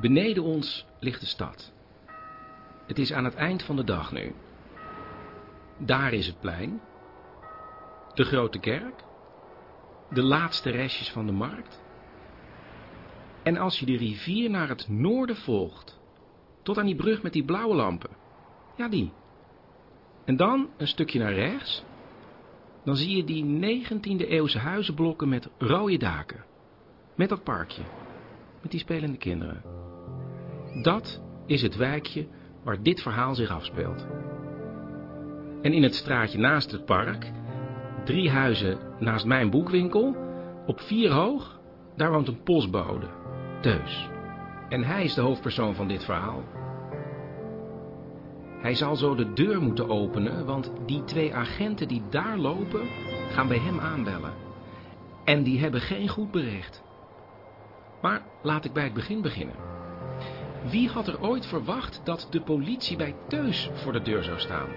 Beneden ons ligt de stad. Het is aan het eind van de dag nu. Daar is het plein. De grote kerk. De laatste restjes van de markt. En als je de rivier naar het noorden volgt, tot aan die brug met die blauwe lampen. Ja, die. En dan een stukje naar rechts, dan zie je die 19e eeuwse huizenblokken met rode daken. Met dat parkje. Met die spelende kinderen. Dat is het wijkje waar dit verhaal zich afspeelt. En in het straatje naast het park, drie huizen naast mijn boekwinkel, op vier hoog, daar woont een postbode, Teus. En hij is de hoofdpersoon van dit verhaal. Hij zal zo de deur moeten openen, want die twee agenten die daar lopen, gaan bij hem aanbellen. En die hebben geen goed bericht. Maar laat ik bij het begin beginnen. Wie had er ooit verwacht dat de politie bij Teus voor de deur zou staan?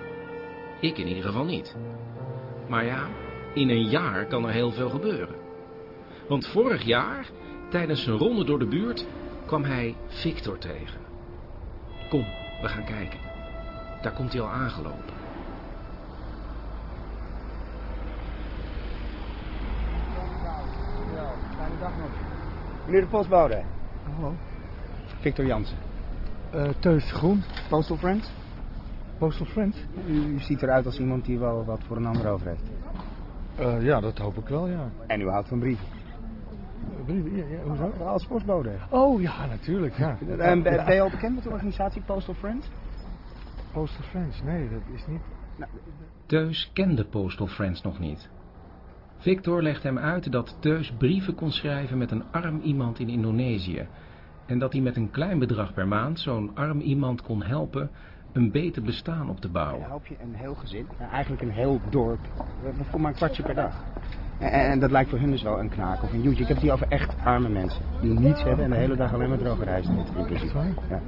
Ik in ieder geval niet. Maar ja, in een jaar kan er heel veel gebeuren. Want vorig jaar, tijdens een ronde door de buurt, kwam hij Victor tegen. Kom, we gaan kijken. Daar komt hij al aangelopen. Fijne dag nog. Meneer de postbode. Hallo. Victor Jansen. Uh, Teus Groen, Postal Friends. Postal Friends. U, u ziet eruit als iemand die wel wat voor een ander over heeft. Uh, ja, dat hoop ik wel, ja. En u houdt van brieven. Uh, brieven, ja, ja, hoezo? Als postbode. Oh, ja, natuurlijk, ja. En ben, ben je al bekend met de organisatie Postal Friends? Postal Friends, nee, dat is niet... Nou, Teus kende Postal Friends nog niet. Victor legt hem uit dat Teus brieven kon schrijven met een arm iemand in Indonesië en dat hij met een klein bedrag per maand zo'n arm iemand kon helpen een beter bestaan op te bouwen. Dan help je een heel gezin, eigenlijk een heel dorp, voor maar een kwartje per dag. En, en, dat lijkt voor hun dus wel een knaak of een joetje. Ik heb het hier over echt arme mensen. Die niets hebben en de hele dag alleen maar droge rijst eten. In principe. Ja.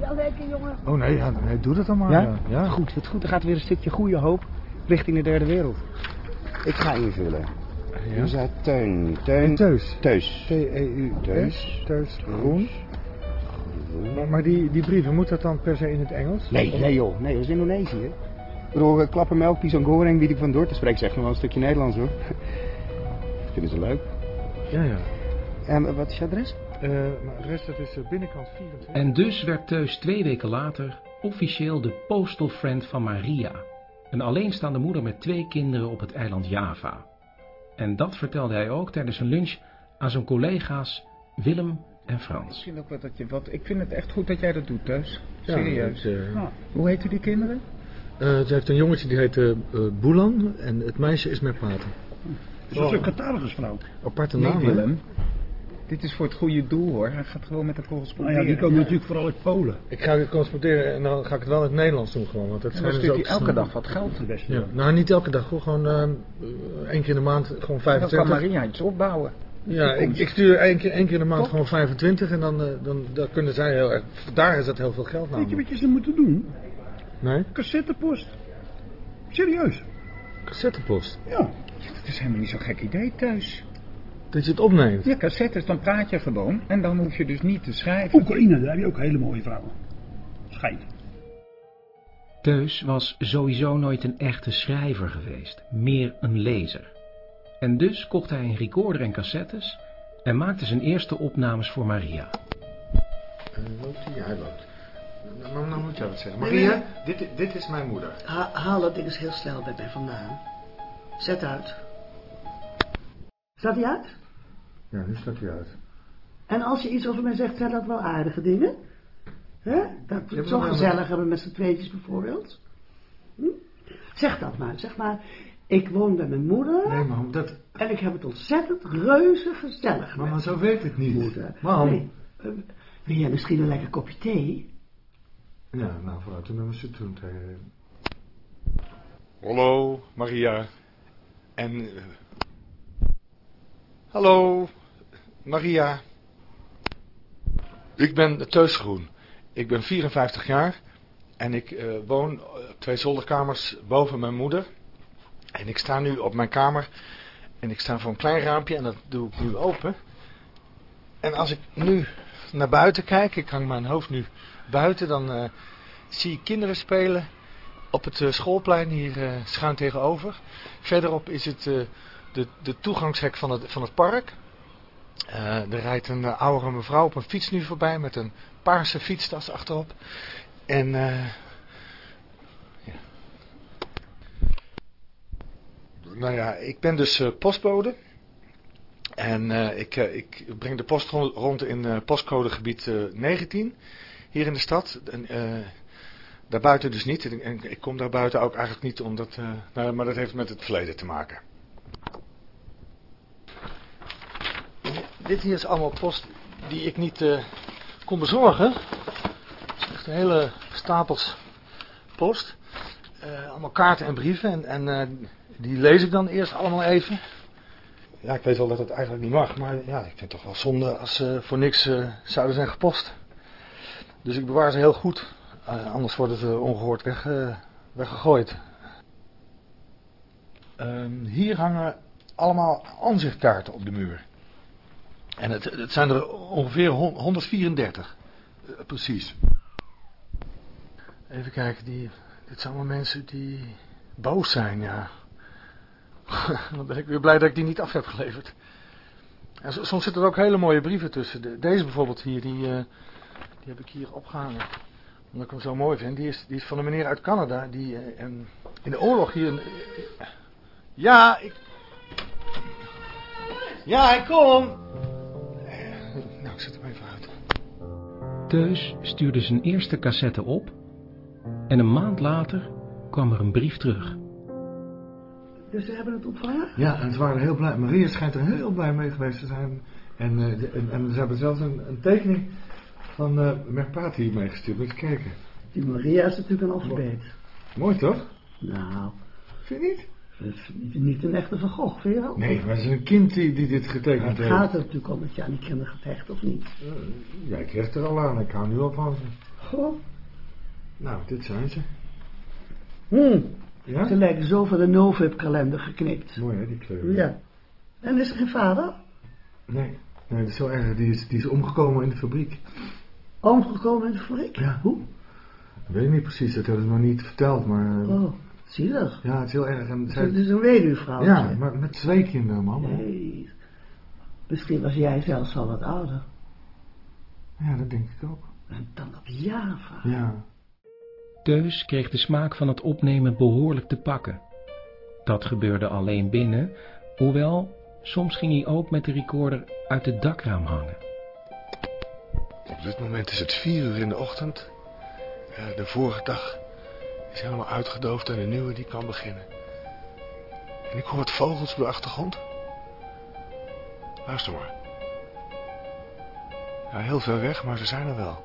Oh nee, ja, nee, doe dat dan maar. Ja? Ja? ja. Goed, het goed. Er gaat weer een stukje goede hoop richting de derde wereld. Ik ga invullen. Ja. U zei Teun. Teun. Teus. Teus. T-E-U. Teus. Teus Groen. Maar, maar die, die brieven, moet dat dan per se in het Engels? Nee, nee joh. Nee, dat is Indonesië. Ik bedoel, klappermelk, pisang goreng, bied ik van door. Te spreken ze echt nog wel een stukje Nederlands hoor. Vinden ze leuk. Ja, ja. En wat is je adres? Uh, mijn adres dat is binnenkant 24. En dus werd Teus twee weken later officieel de postal friend van Maria. Een alleenstaande moeder met twee kinderen op het eiland Java. En dat vertelde hij ook tijdens een lunch aan zijn collega's Willem en Frans. Ik vind, ook wat dat je, wat, ik vind het echt goed dat jij dat doet thuis. Ja, Serieus. dat, uh, Ah, hoe heten die kinderen? Uh, ze heeft een jongetje die heet uh, Boelan en het meisje is Merpaten. Is dat een catalogus-vrouw? Aparte naam? Willem. Dit is voor het goede doel hoor. Hij gaat gewoon met de Nou corresponderen. ja, die komen natuurlijk vooral uit Polen. Ik ga corresponderen en dan ga ik het wel in het Nederlands doen gewoon. Want dat dan stuurt dus hij elke dag wat geld. Beste. Ja, nou niet elke dag, hoor. gewoon uh, één keer in de maand, gewoon Dan kan 25. Maria iets opbouwen. Ja, ik, ik stuur één keer, één keer in de maand gewoon 25 en dan, uh, dan, dan kunnen zij heel erg, daar is dat heel veel geld Weet je namelijk. wat je ze moeten doen? Nee? Cassettepost. Serieus. Cassettepost. Ja. Dat is helemaal niet zo'n gek idee thuis. Dat je het opneemt. Ja, cassettes, dan praat je gewoon. En dan hoef je dus niet te schrijven. Oekraïne, daar heb je ook hele mooie vrouwen. Schijnt. Teus was sowieso nooit een echte schrijver geweest, meer een lezer. En dus kocht hij een recorder en cassettes en maakte zijn eerste opnames voor Maria. Loopt hij? Ja, hij loopt. Nou, nou moet jij wat zeggen. Maria, dit, dit is mijn moeder. Ha haal dat ding eens heel snel bij mij vandaan. Zet uit. Staat hij uit? Ja, nu staat hij uit. En als je iets over mij zegt, zijn dat wel aardige dingen? Hè? Dat we het zo maar- gezellig hebben met z'n tweetjes bijvoorbeeld. Hm? Zeg dat maar. Zeg maar, ik woon bij mijn moeder. Nee, mam, dat... En ik heb het ontzettend reuze gezellig Mama, met zo werkt het niet. moeder. Mam. Nee, eh, wil jij misschien een lekker kopje thee? Ja, nou, vooruit. Toen hebben we ze toen tegen... Hallo, Maria. En... eh, hallo, Maria. Ik ben Teus Groen. Ik ben 54 jaar. En ik eh, woon op twee zolderkamers boven mijn moeder. En ik sta nu op mijn kamer. En ik sta voor een klein raampje. En dat doe ik nu open. En als ik nu naar buiten kijk, ik hang mijn hoofd nu buiten, dan eh, zie ik kinderen spelen op het eh, schoolplein hier eh, schuin tegenover. Verderop is het de, de toegangshek van het, van het park. Er rijdt een oudere mevrouw op een fiets nu voorbij met een paarse fietstas achterop. En eh, ja. Nou ja, ik ben dus eh, postbode. En eh, ik, eh, ik breng de post rond, in postcodegebied eh, 19 hier in de stad. En, daarbuiten dus niet. En, ik kom daarbuiten ook eigenlijk niet omdat... nou, maar dat heeft met het verleden te maken. Dit hier is allemaal post die ik niet kon bezorgen. Het is echt een hele stapels post. Allemaal kaarten en brieven. En, en die lees ik dan eerst allemaal even. Ja, ik weet wel dat het eigenlijk niet mag. Maar ja, ik vind het toch wel zonde als ze voor niks eh, zouden zijn gepost. Dus ik bewaar ze heel goed. Eh, anders worden ze ongehoord weg, eh, weggegooid. Ehm, hier hangen allemaal aanzichtkaarten op de muur. En het, het zijn er ongeveer hon- 134. Eh, precies. Even kijken, die, dit zijn allemaal mensen die boos zijn, ja. Dan ben ik weer blij dat ik die niet af heb geleverd. En so- soms zitten er ook hele mooie brieven tussen. De- deze bijvoorbeeld hier, die, eh, die heb ik hier opgehangen. Omdat ik hem zo mooi vind. Die is, die is van een meneer uit Canada. Die eh, in de oorlog hier... een- ja, ik... Ja, ik kom! Eh, Nou, ik zet hem even uit. Teus stuurde zijn eerste cassette op en een maand later kwam er een brief terug. Dus ze hebben het ontvangen? Ja, en ze waren heel blij. Maria schijnt er heel blij mee geweest te zijn. En, eh, de- en, en ze hebben zelfs een, een tekening van uh, Merpati meegestuurd. Moet je kijken. Die Maria is natuurlijk een alfabet. Mooi toch? Nou, Vind je niet? niet, een echte Van Gogh, vind je wel? Nee, maar het is een kind die, die dit getekend het heeft. gaat er natuurlijk om dat je aan die kinderen gaat hechten, of niet? Ja, ik hecht er al aan. Ik hou nu al van ze. Goh. Nou, dit zijn ze. Hm. Ja? Ze lijken zo van de Novib-kalender geknipt. Mooi hè, die kleur. Ja. En is er geen vader? Nee, nee, dat is zo erg. Die is, die is omgekomen in de fabriek. Omgekomen in de fabriek? Ja. Hoe? Ik weet niet precies, dat hebben ze nog niet verteld, maar... eh, Oh, zielig. Ja, het is heel erg. En zij- Het is een weduwvrouw. ja, maar met twee kinderen, man. Nee. Misschien was jij zelfs al wat ouder. Ja, dat denk ik ook. En dan op Java. Ja. Teus kreeg de smaak van het opnemen behoorlijk te pakken. Dat gebeurde alleen binnen, hoewel soms ging hij ook met de recorder uit het dakraam hangen. Op dit moment is het vier uur in de ochtend. De vorige dag is helemaal uitgedoofd en de nieuwe die kan beginnen. En ik hoor wat vogels op de achtergrond. Luister maar. Ja, heel ver weg, maar ze zijn er wel.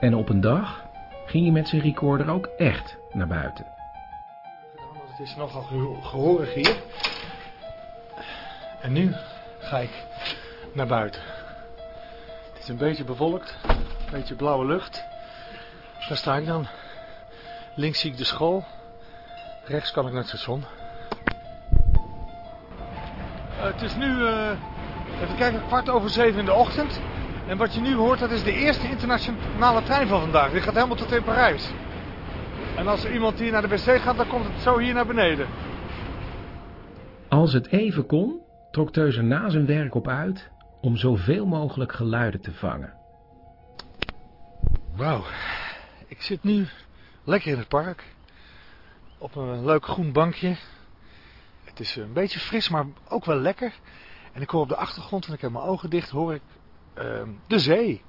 En op een dag ging hij met zijn recorder ook echt naar buiten. Het is nogal geho- gehoorig hier. En nu ga ik naar buiten. Het is een beetje bewolkt, een beetje blauwe lucht. Daar sta ik dan. Links zie ik de school. Rechts kan ik naar het station. Eh, het is nu, eh, even kijken, kwart over zeven in de ochtend. En wat je nu hoort, dat is de eerste internationale trein van vandaag. Die gaat helemaal tot in Parijs. En als er iemand hier naar de wc gaat, dan komt het zo hier naar beneden. Als het even kon, trok Teus er na zijn werk op uit om zoveel mogelijk geluiden te vangen. Wauw, ik zit nu lekker in het park. Op een leuk groen bankje. Het is een beetje fris, maar ook wel lekker. En ik hoor op de achtergrond, en ik heb mijn ogen dicht, hoor ik de zee.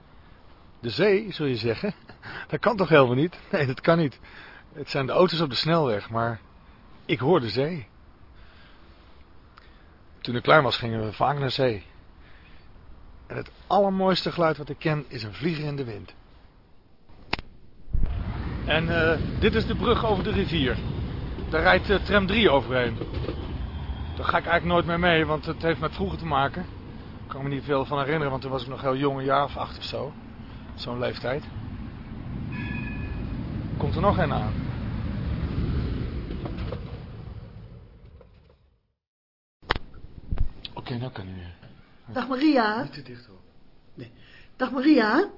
De zee, zul je zeggen. Dat kan toch helemaal niet? Nee, dat kan niet. Het zijn de auto's op de snelweg, maar ik hoor de zee. Toen ik klein was, gingen we vaak naar zee. En het allermooiste geluid wat ik ken is een vlieger in de wind. En eh, dit is de brug over de rivier. Daar rijdt eh, tram 3 overheen. Daar ga ik eigenlijk nooit meer mee, want het heeft met vroeger te maken. Ik kan me niet veel van herinneren, want toen was ik nog heel jong, een jaar of acht of zo. Zo'n leeftijd. Komt er nog een aan. Oké, nou kan hij weer. Dag Maria. Niet te dicht op. Dag Maria,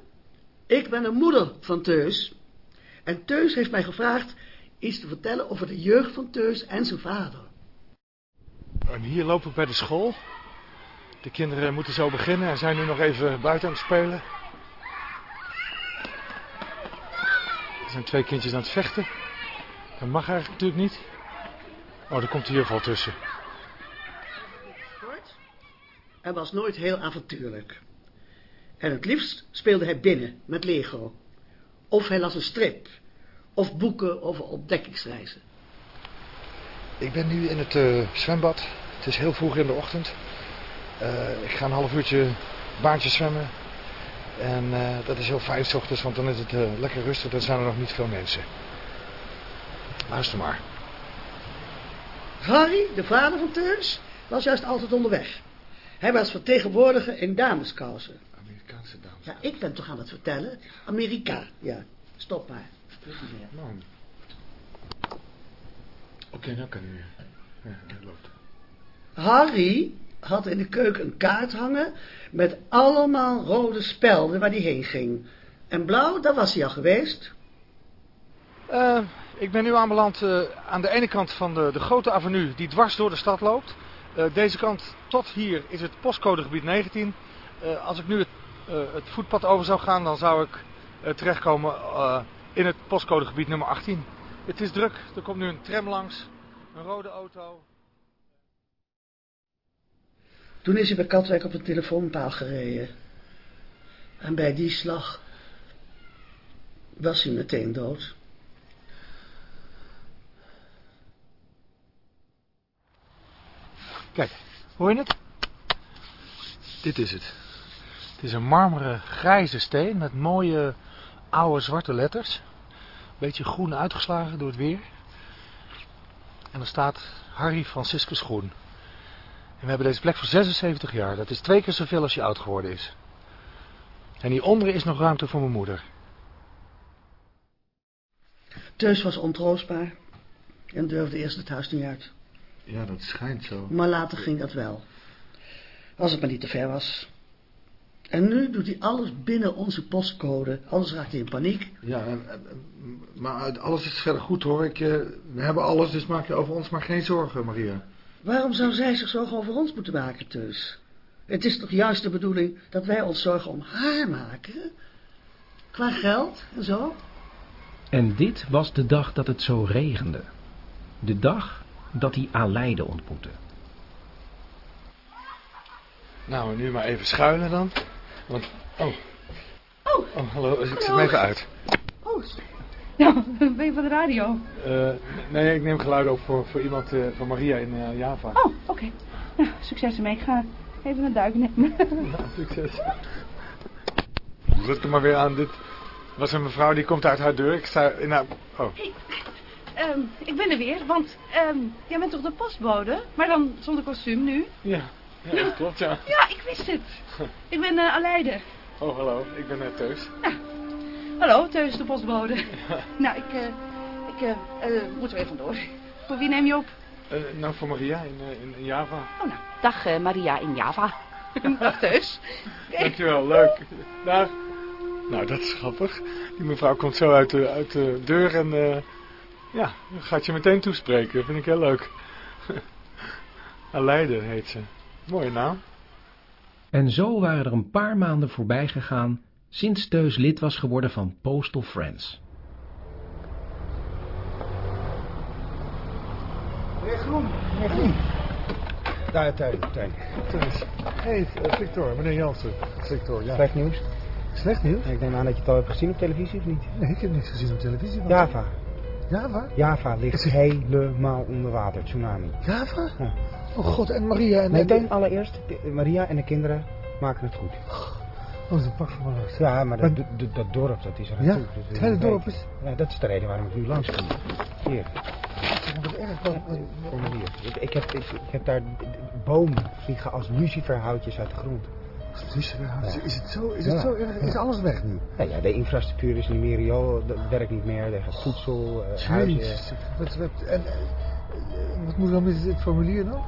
ik ben de moeder van Teus. En Teus heeft mij gevraagd iets te vertellen over de jeugd van Teus en zijn vader. En hier lopen we bij de school. De kinderen moeten zo beginnen en zijn nu nog even buiten aan het spelen. Er zijn twee kindjes aan het vechten. Dat mag eigenlijk natuurlijk niet. Oh, er komt de juffrouw tussen. Kort. Hij was nooit heel avontuurlijk. En het liefst speelde hij binnen met Lego. Of hij las een strip. Of boeken over ontdekkingsreizen. Ik ben nu in het eh, zwembad. Het is heel vroeg in de ochtend. Eh, ik ga een half uurtje baantje zwemmen. En eh, dat is heel fijn 's ochtends, want dan is het eh, lekker rustig. Dan zijn er nog niet veel mensen. Luister maar. Harry, de vader van Teus, was juist altijd onderweg. Hij was vertegenwoordiger in dameskousen. Amerikaanse dames. Ja, ik ben toch aan het vertellen? Amerika, ja. Stop maar. Man. Oké, nou kan u weer. Ja, loopt. Harry had in de keuken een kaart hangen met allemaal rode spelden waar hij heen ging. En blauw, daar was hij al geweest. Eh, ik ben nu aanbeland eh, aan de ene kant van de, de grote avenue die dwars door de stad loopt. Eh, deze kant tot hier is het postcodegebied 19. Eh, als ik nu het, het voetpad over zou gaan, dan zou ik terechtkomen in het postcodegebied nummer 18. Het is druk, er komt nu een tram langs, een rode auto. Toen is hij bij Katwijk op een telefoonpaal gereden. En bij die slag was hij meteen dood. Kijk, hoor je het? Dit is het. Het is een marmeren grijze steen met mooie oude zwarte letters. Beetje groen uitgeslagen door het weer. En er staat Harry Franciscus Groen. En we hebben deze plek voor 76 jaar. Dat is twee keer zoveel als je oud geworden is. En hieronder is nog ruimte voor mijn moeder. Teus was ontroostbaar en durfde eerst het huis niet uit. Ja, dat schijnt zo. Maar later ging dat wel. Als het maar niet te ver was. En nu doet hij alles binnen onze postcode, anders raakt hij in paniek. Ja, en, en- en- maar alles is verder goed hoor. Ik, eh, we hebben alles, dus maak je over ons maar geen zorgen, Maria. Waarom zou zij zich zorgen over ons moeten maken, Teus? Het is toch juist de bedoeling dat wij ons zorgen om haar maken? Qua geld en zo? En dit was de dag dat het zo regende. De dag dat hij Aleide ontmoette. Nou, nu maar even schuilen dan. Want, oh. Oh. Oh, hallo, ik zet hem even uit. Oh, ja, ben je van de radio? Eh, nee, ik neem geluid op voor, voor iemand, eh, voor Maria in eh, Java. Oh, oké. Nou, succes ermee. Ik ga even een duik nemen. Nou, succes. Zet er maar weer aan. Dit was een mevrouw die komt uit haar deur. Ik sta in haar... Oh, Ehm, ik ben er weer, want ehm, jij bent toch de postbode? Maar dan zonder kostuum nu? ja. Ja, dat klopt, ja. Ja, ik wist het. Ik ben eh Aleide. Oh, hallo. Ik ben net Teus. Hallo, Teus de postbode. Nou, ik, eh, ik eh, eh, moet er even vandoor. Voor wie neem je op? Eh, nou, voor Maria in, eh, in, in Java. Oh, nou, dag eh, Maria in Java. dag Teus. Oké. Dankjewel, leuk. Dag. Nou, dat is grappig. Die mevrouw komt zo uit de, uit de deur en eh, ja, gaat je meteen toespreken. Dat vind ik heel leuk. Aleide heet ze. Mooie naam. En zo waren er een paar maanden voorbij gegaan sinds Teus lid was geworden van Postal Friends. Meneer Groen, meneer Groen. Daar, tuin, tuin. Teus. Hey, eh, Victor, meneer Jansen. Victor, ja. Slecht nieuws. Slecht nieuws? Ik neem aan dat je het al hebt gezien op televisie of niet? Nee, ik heb niks gezien op televisie. want- Java. Java? Java ligt helemaal onder water. Tsunami. Java? Ja. Oh god, en Maria en... Meteen allereerst, de- Maria en de kinderen maken het goed. Oh, een pak van los. Ja, maar dat, Maar- dat, dat dorp, dat is er Ja? natuurlijk. Dus, Het hele dorp is- Ja, dat is de reden waarom ik nu langs kom. Hier, Wat erg. Wat- formulier. Ik, ik, heb, ik, ik heb daar bomen vliegen als luciferhoutjes uit de grond. Lucifer, Is het zo, is het Ja. zo erg? Is alles weg nu? Ja, ja, de infrastructuur is niet meer, joh, dat werkt niet meer. Er gaat voedsel, eh, huizen. Jezus. Wat, wat, en, eh, wat moet dan met dit formulier dan?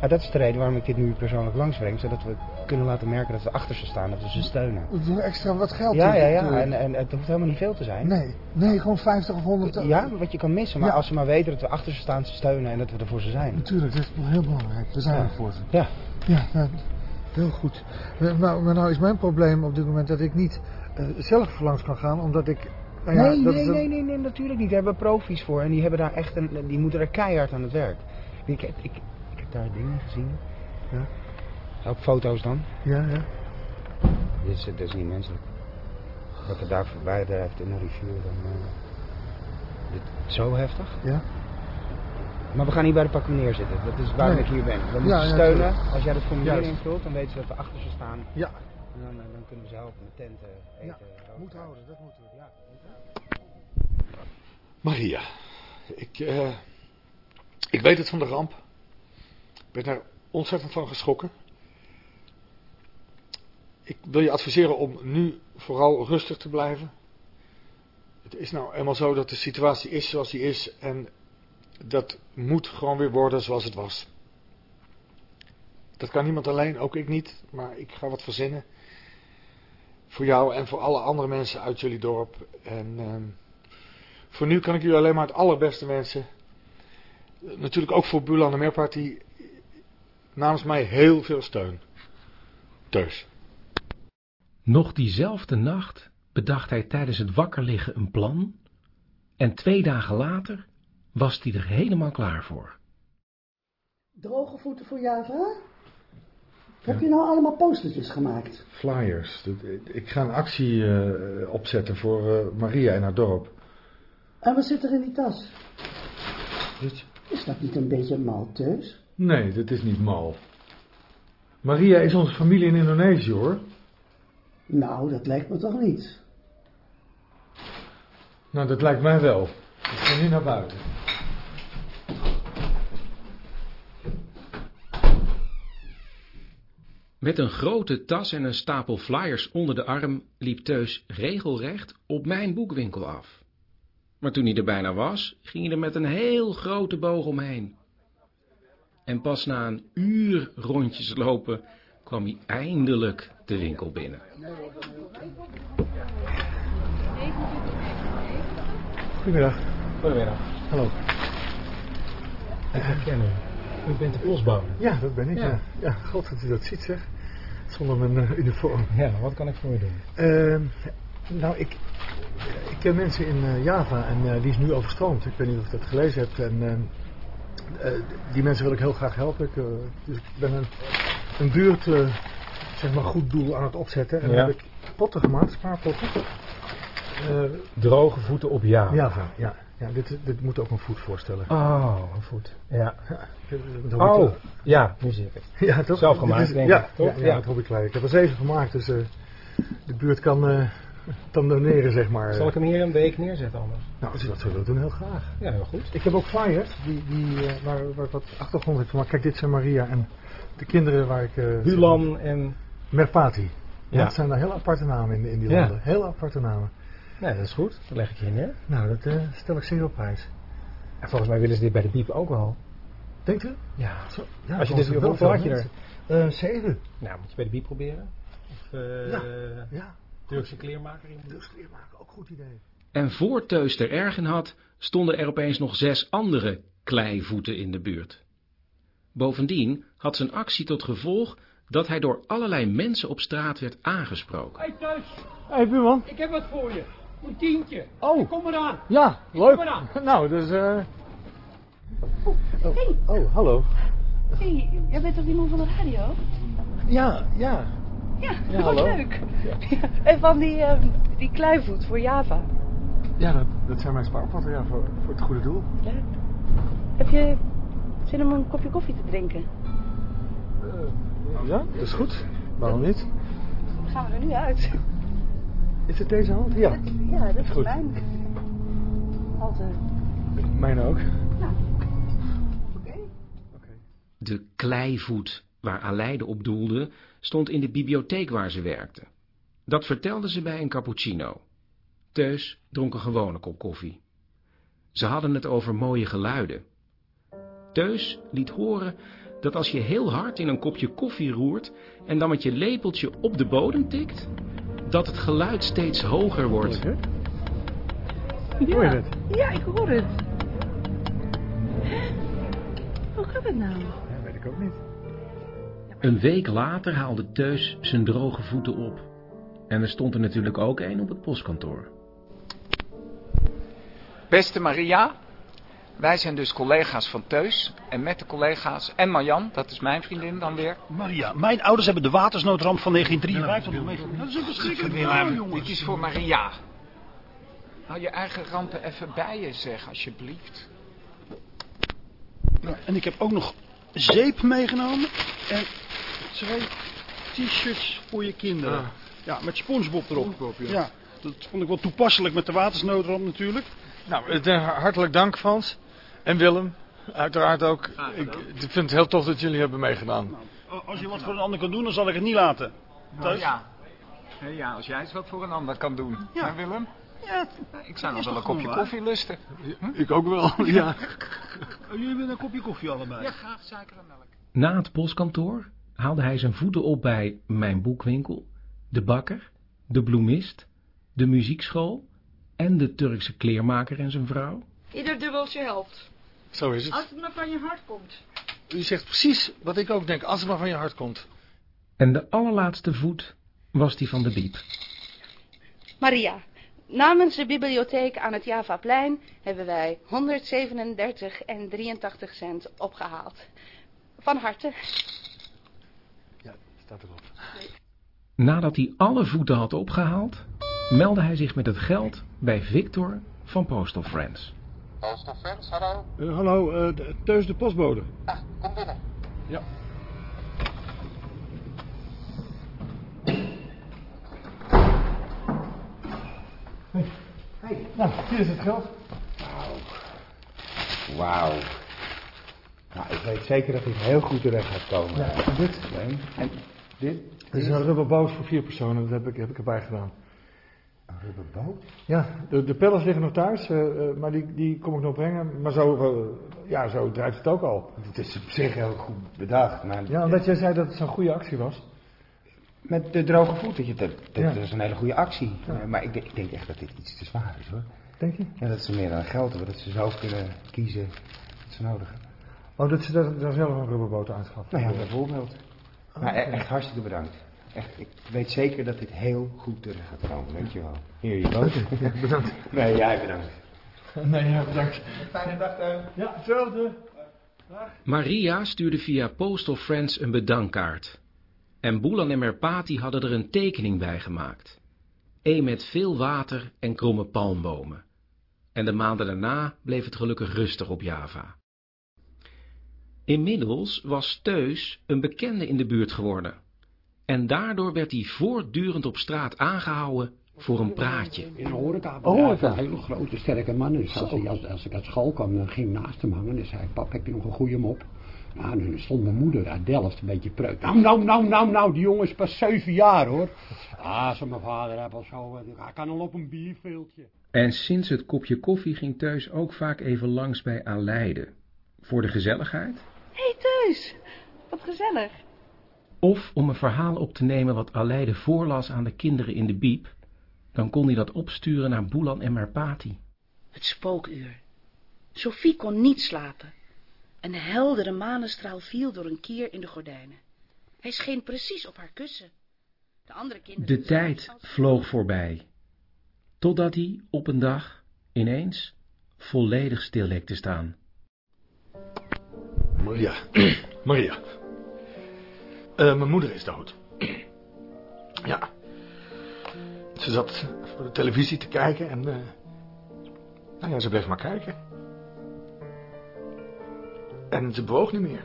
Ja, dat is de reden waarom ik dit nu persoonlijk langsbreng. Zodat we kunnen laten merken dat we achter ze staan, dat we ze steunen. We doen extra wat geld. Ja, ja, ja. En, en het hoeft helemaal niet veel te zijn. Nee, nee, gewoon 50 of 100. Ja, wat je kan missen. Maar Ja. als ze maar weten dat we achter ze staan, ze steunen en dat we er voor ze zijn. Natuurlijk, dat is heel belangrijk. We zijn Ja. er voor ze. Ja. Ja, nou, heel goed. Maar, maar, maar nou is mijn probleem op dit moment dat ik niet eh, zelf langs kan gaan, omdat ik... nou ja, nee, dat nee, is nee, nee, nee, natuurlijk niet. Daar hebben we profi's voor. En die, hebben daar echt een, die moeten er keihard aan het werk. Ik, ik, daar dingen gezien. Ja. Ook foto's dan. Ja, ja. Dit is, dit is niet menselijk. Wat er daar voorbij drijft in een rivier, dan... eh, dit zo heftig. Ja. Maar we gaan niet bij de pakken neerzitten. Dat is waarom Nee. ik hier ben. We Ja, moeten ja, steunen. Als jij dat formulier invult, dan weten ze dat we achter ze staan. Ja. En dan, eh, dan kunnen we ze helpen met tenten, eten. roken. Moet houden, dat moeten we. Ja. Maria, ik, eh, ik weet het van de ramp. Ben daar ontzettend van geschrokken. Ik wil je adviseren om nu vooral rustig te blijven. Het is nou eenmaal zo dat de situatie is zoals die is en dat moet gewoon weer worden zoals het was. Dat kan niemand alleen, ook ik niet, maar ik ga wat verzinnen. Voor jou en voor alle andere mensen uit jullie dorp. En ehm, voor nu kan ik jullie alleen maar het allerbeste wensen. Natuurlijk ook voor Bulan de Meerparty. Namens mij heel veel steun. Teus. Nog diezelfde nacht bedacht hij tijdens het wakker liggen een plan en twee dagen later was hij er helemaal klaar voor. Droge voeten voor Java? Heb je nou allemaal postertjes gemaakt? Flyers. Ik ga een actie eh, opzetten voor eh, Maria in haar dorp. En wat zit er in die tas? Dit? Is dat niet een beetje malteus? Nee, dat is niet mal. Maria is onze familie in Indonesië hoor. Nou, dat lijkt me toch niet. Nou, dat lijkt mij wel. Ik ga nu naar buiten. Met een grote tas en een stapel flyers onder de arm liep Teus regelrecht op mijn boekwinkel af. Maar toen hij er bijna was, ging hij er met een heel grote boog omheen. En pas na een uur rondjes lopen kwam hij eindelijk de winkel binnen. Goedemiddag. Goedemiddag. Hallo. Ik herken u. U bent de postbode. Ja, dat ben ik. Ja. Ja. Ja, god dat u dat ziet zeg. Zonder mijn eh, uniform. Ja, wat kan ik voor u doen? Ehm, nou, ik, ik ken mensen in eh, Java en eh, die is nu overstroomd. Ik weet niet of je dat gelezen hebt. En ehm, eh, die mensen wil ik heel graag helpen. Ik, eh, dus ik ben een, een buurt, eh, zeg maar, goed doel aan het opzetten. En Ja. dan heb ik potten gemaakt, spaarpotten. Eh, Droge voeten op ja. Java, ja. ja dit, dit moet ook een voet voorstellen. Oh, een voet. Ja. Hobby Oh, ja, nu zie ik het. Ja, toch? Zelf gemaakt, is- denk ja, ik, toch? Ja, ja, Ja. met Hobby Klein. Ik heb er zeven gemaakt, dus eh, de buurt kan, eh, kan doneren, zeg maar. Zal ik hem hier een week neerzetten anders? Nou, als je dat zo wil doen, heel graag. Ja, heel goed. Ik heb ook flyers die, die, eh, waar, waar ik wat achtergrond heb gemaakt. Kijk, dit zijn Maria en de kinderen waar ik... eh, Bulan en... Merpati. Ja. Dat zijn daar heel aparte namen in, in die Ja. landen. Heel aparte namen. Nee, dat is goed. Dat leg ik hier neer. Nou, dat eh, stel ik zeer op prijs. En volgens mij willen ze dit bij de piep ook wel. Denkt u? Ja. Zo, ja, Als je dit mij hoeveel had je er? zeven. Nou, moet je bij de piep proberen. Of eh Ja. Ja. Turkse kleermaker in. Dus kleermaken, ook goed idee. En voor Teus er erg in had, stonden er opeens nog zes andere kleivoeten in de buurt. Bovendien had zijn actie tot gevolg dat hij door allerlei mensen op straat werd aangesproken. Hé thuis, Hé, buurman. ik heb wat voor je. Een tientje. Oh. Kom eraan. Ja, Ik leuk. kom eraan. Nou, dus... eh oh, oh, hallo. Hé, hey, jij bent toch die man van de radio? Ja, ja. Ja, Ja, wat hallo. leuk. Ja, en van die, ehm, die kluivoet voor Java. Ja, dat, dat zijn mijn spaarpotten ja, voor, voor het goede doel. Leuk. Heb je zin om een kopje koffie te drinken? Ja, dat is goed. Waarom niet? Dan gaan we er nu uit. Is het deze hand? Ja. Ja, dat is Goed. mijn. Altijd. Mijn ook. De kleivoet waar Aleide op doelde, stond in de bibliotheek waar ze werkte. Dat vertelde ze bij een cappuccino. Teus dronk een gewone kop koffie. Ze hadden het over mooie geluiden. Teus liet horen dat als je heel hard in een kopje koffie roert en dan met je lepeltje op de bodem tikt, dat het geluid steeds hoger wordt. Hoor je het? Ja, ik hoor het. Hoe gaat het nou? Ja, weet ik ook niet. Een week later haalde Teus zijn droge voeten op. En er stond er natuurlijk ook een op het postkantoor. Beste Maria, wij zijn dus collega's van Teus. En met de collega's en Marjan, dat is mijn vriendin dan weer. Maria, mijn ouders hebben de watersnoodramp van 1953 nog mee. Dat is een verschrikkelijk jongens. Dit is voor Maria. Hou je eigen rampen even bij je, zeg, alsjeblieft. Nou, en ik heb ook nog zeep meegenomen. En twee t-shirts voor je kinderen. Ah. Ja, met Spongebob erop. Spongebob, ja. ja. dat vond ik wel toepasselijk met de watersnoodramp natuurlijk. Nou, eh, hartelijk dank, Frans. En Willem, uiteraard ook. Ik, ik vind het heel tof dat jullie hebben meegedaan. Als je wat voor een ander kan doen, dan zal ik het niet laten. Thuis? Ja. Ja, als jij eens wat voor een ander kan doen. Ja. Willem? Ja, Ik zou nog wel een kopje koffie lusten. Ik ook wel, ja. Oh, Jullie willen een kopje koffie allebei? Ja, graag suiker en melk. Na het postkantoor haalde hij zijn voeten op bij mijn boekwinkel, de bakker, de bloemist, de muziekschool en de Turkse kleermaker en zijn vrouw. Ieder dubbeltje helpt. Zo is het. Als het maar van je hart komt. U zegt precies wat ik ook denk, als het maar van je hart komt. En de allerlaatste voet was die van de biep. Maria, namens de bibliotheek aan het Javaplein hebben wij 137 en 83 cent opgehaald. Van harte. Staat erop. Nadat hij alle voeten had opgehaald, meldde hij zich met het geld bij Victor van Postal Friends. Postal Friends, hallo? Eh, hallo, eh, de- Teus de postbode. Ah, kom binnen. Ja. Hey. Hey. Nou, hier is het geld. Wauw. Nou, ik weet zeker dat ik heel goed terecht gaat komen. Ja, en dit? Nee. En dit? Dit is een rubberboot voor vier personen, dat heb ik, heb ik erbij gedaan. Een rubberboot? Ja, de, de pellets liggen nog thuis, eh, eh, maar die, die kom ik nog brengen. Maar zo, eh, ja, zo draait het ook al. Het is op zich heel goed bedacht, maar... Ja, omdat jij zei dat het zo'n goede actie was. Met de droge voeten, dat, dat, Ja. dat is een hele goede actie. Ja. Maar ik, denk- ik denk echt dat dit iets te zwaar is hoor. Denk je? Ja, dat ze meer dan geld hebben, dat ze zelf kunnen kiezen wat ze nodig hebben. Oh, dat ze daar, zelf een rubberboot uitgaf. Nou ja, bijvoorbeeld. Oh, maar e- echt hartstikke bedankt. Echt, ik weet zeker dat dit heel goed terecht gaat komen, dankjewel. Hier, je boot. Bedankt. Nee, jij bedankt. Nee, ja, bedankt. Fijne dag, Teun. Ja, hetzelfde. Maria stuurde via Postal Friends een bedankkaart. En Boelan en Merpati hadden er een tekening bij gemaakt. Een met veel water en kromme palmbomen. En de maanden daarna bleef het gelukkig rustig op Java. Inmiddels was Teus een bekende in de buurt geworden. En daardoor werd hij voortdurend op straat aangehouden voor een praatje. In een horeca. Oh. Een hele grote, sterke man. Dus als, hij- als, als ik uit school kwam, dan ging ik naast hem hangen. En dan zei ik, pap, heb je nog een goede mop? Nou, dan stond mijn moeder uit Delft een beetje preut. Nou, nou, nou, nou, nou, die jongen is pas zeven jaar, hoor. Ah, zei mijn vader, heb al zo, hij kan al op een bierveeltje. En sinds het kopje koffie ging Teus ook vaak even langs bij Aleide. Voor de gezelligheid Hé hey, Teus, wat gezellig. Of om een verhaal op te nemen wat Aleide voorlas aan de kinderen in de biep, dan kon hij dat opsturen naar Boelan en Merpati. Het spookuur. Sophie kon niet slapen. Een heldere manestraal viel door een kier in de gordijnen. Hij scheen precies op haar kussen. De andere kinderen... De tijd vloog voorbij, totdat hij op een dag ineens volledig stil leek te staan. Maria, Maria. Eh, mijn moeder is dood. ja. Ze zat voor de televisie te kijken en... eh, nou ja, ze bleef maar kijken. En ze bewoog niet meer.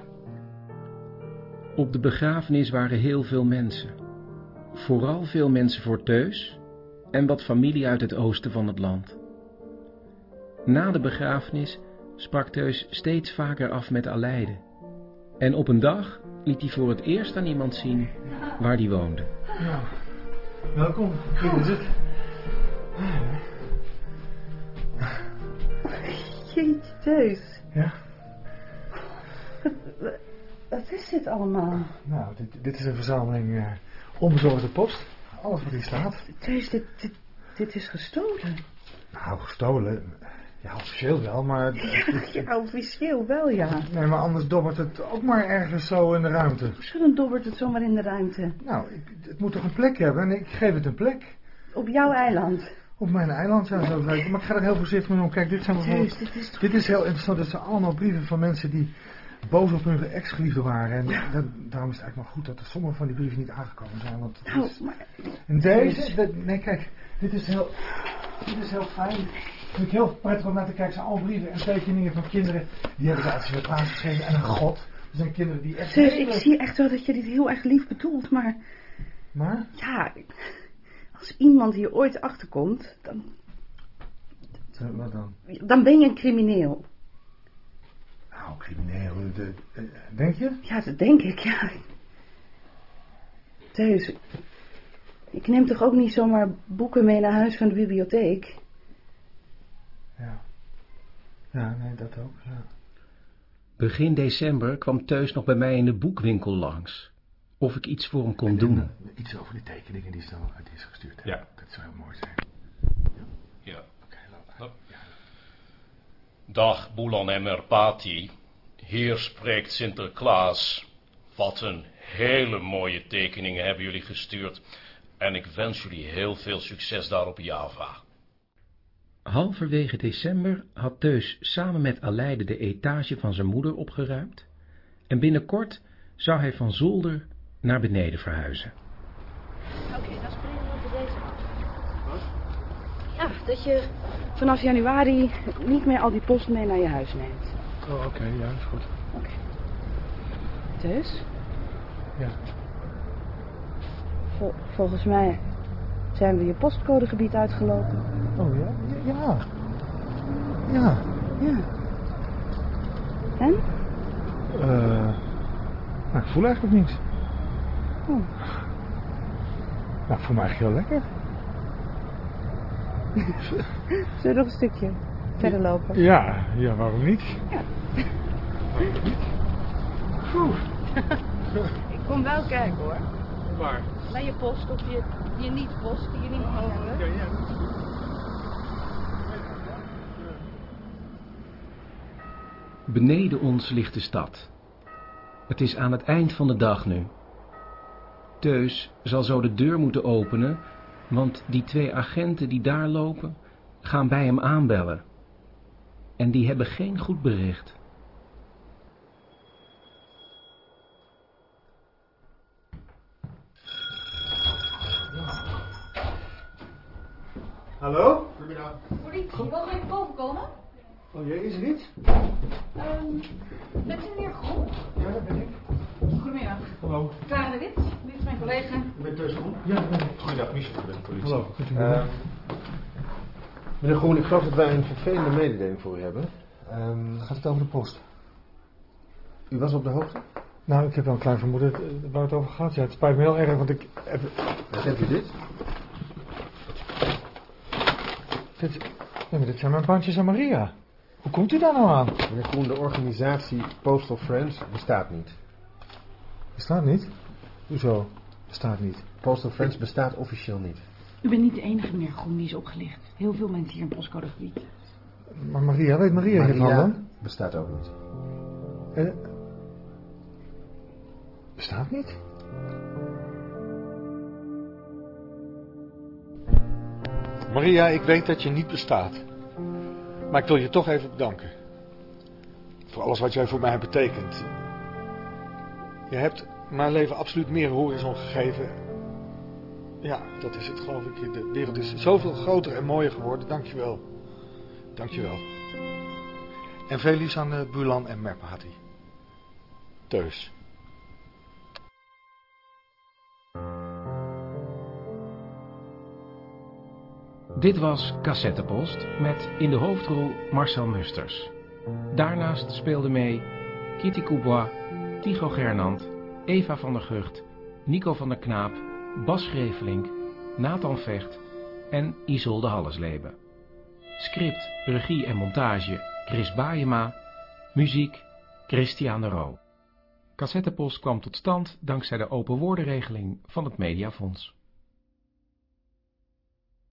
Op de begrafenis waren heel veel mensen. Vooral veel mensen voor Teus en wat familie uit het oosten van het land. Na de begrafenis sprak Teus steeds vaker af met Aleide. En op een dag liet hij voor het eerst aan iemand zien waar hij woonde. Nou, welkom. Hier is het. Jeetje Teus. Ja? Wat is dit allemaal? Nou, dit, dit is een verzameling uh, onbezorgde post. Alles wat hier staat. Thees, dit, dit, dit is gestolen. Nou, gestolen. Ja, officieel wel, maar... Ja, officieel wel, ja. Nee, maar anders dobbert het ook maar ergens zo in de ruimte. Dan dobbert het zomaar in de ruimte? Nou, ik, het moet toch een plek hebben en ik geef het een plek. Op jouw eiland? Op mijn eiland, ja, zo Maar ik ga er heel voorzichtig mee om. Kijk, dit zijn bijvoorbeeld... dit, is dit is heel interessant. Dit zijn allemaal brieven van mensen die boos op hun ex-geliefde waren. En ja. dat, daarom is het eigenlijk wel goed dat er sommige van die brieven niet aangekomen zijn. Want het nou, maar... En deze... nee, kijk, dit is heel... Dit is heel fijn vind ik heel prettig om naar te kijken. zijn al brieven en tekeningen van kinderen. Die hebben ze uit Sinterklaas geschreven. En een god. Er zijn kinderen die echt... Zeg, ik zie echt wel dat je dit heel erg lief bedoelt, maar... Maar? Ja, als iemand hier ooit achterkomt, dan... Wat dan? Dan ben je een crimineel. Nou, crimineel, de, de, denk je? Ja, dat denk ik, ja. Thuis, ik neem toch ook niet zomaar boeken mee naar huis van de bibliotheek? Ja. Ja, nee, dat ook, ja. Begin december kwam Teus nog bij mij in de boekwinkel langs. Of ik iets voor hem kon doen. Iets over die tekeningen die ze dan uit is gestuurd Ja. Dat zou heel mooi zijn. Ja. Oké, okay, ja. Dag, Boelan en Merpati. Hier spreekt Sinterklaas. Wat een hele mooie tekeningen hebben jullie gestuurd. En ik wens jullie heel veel succes daar op Java. Halverwege december had Teus samen met Aleide de etage van zijn moeder opgeruimd en binnenkort zou hij van zolder naar beneden verhuizen. Oké, okay, dan springen we op deze af. Ja, dat je vanaf januari niet meer al die post mee naar je huis neemt. Oh, oké, okay, ja, is goed. Oké. Okay. Dus? Ja. Vol, volgens mij zijn we je postcodegebied uitgelopen. Oh ja? Ja. Ja. Ja. En? Uh, nou, ik voel eigenlijk niets. Oh. Nou, ik voel me eigenlijk heel lekker. Zullen we nog een stukje verder lopen? Ja, ja waarom niet? Ja. Waarom niet? Oeh. ik kom wel kijken hoor. Waar? Naar je post of je, je niet-post die je niet mag hebben. Ja, ja. Beneden ons ligt de stad. Het is aan het eind van de dag nu. Teus zal zo de deur moeten openen, want die twee agenten die daar lopen, gaan bij hem aanbellen. En die hebben geen goed bericht. Hallo? Goedemiddag. Politie, mogen we even boven komen? Oh jee, is er iets? Um, bent u meneer Groen? Ja, dat ben ik. Goedemiddag. Hallo. Clara de Wit, dit is mijn collega. U bent Teus Groen? Ja, ben ik. Goedendag, Michel van de politie. Hallo, goedemiddag. Uh, meneer Groen, ik geloof dat wij een vervelende mededeling voor u hebben. Um, gaat het over de post? U was op de hoogte? Nou, ik heb wel een klein vermoeden waar het over gaat. Ja, het spijt me heel erg, want ik heb... Wat u dit? Dit, nee, maar dit zijn mijn bandjes aan Maria. Hoe komt u daar nou aan? Meneer Groen, de organisatie Postal Friends bestaat niet. Bestaat niet? Hoezo? Bestaat niet. Postal Friends bestaat officieel niet. U bent niet de enige meneer Groen die is opgelicht. Heel veel mensen hier in postcodegebied. Maar Maria, weet Maria, Maria hiervan dan? bestaat ook niet. Eh, bestaat niet? Maria, ik weet dat je niet bestaat. Maar ik wil je toch even bedanken. Voor alles wat jij voor mij hebt betekend. Je hebt mijn leven absoluut meer horizon gegeven. Ja, dat is het geloof ik. De wereld is zoveel groter en mooier geworden. Dankjewel. Dankjewel. En veel liefs aan uh, Bulan en Merpati. Teus. Dit was Cassettepost met in de hoofdrol Marcel Musters. Daarnaast speelden mee Kitty Coubois, Tycho Gernand, Eva van der Gucht, Nico van der Knaap, Bas Grevelink, Nathan Vecht en Isolde Hallesleben. Script, regie en montage Chris Baayema, muziek Christian de Roo. Cassettepost kwam tot stand dankzij de open woordenregeling van het Mediafonds.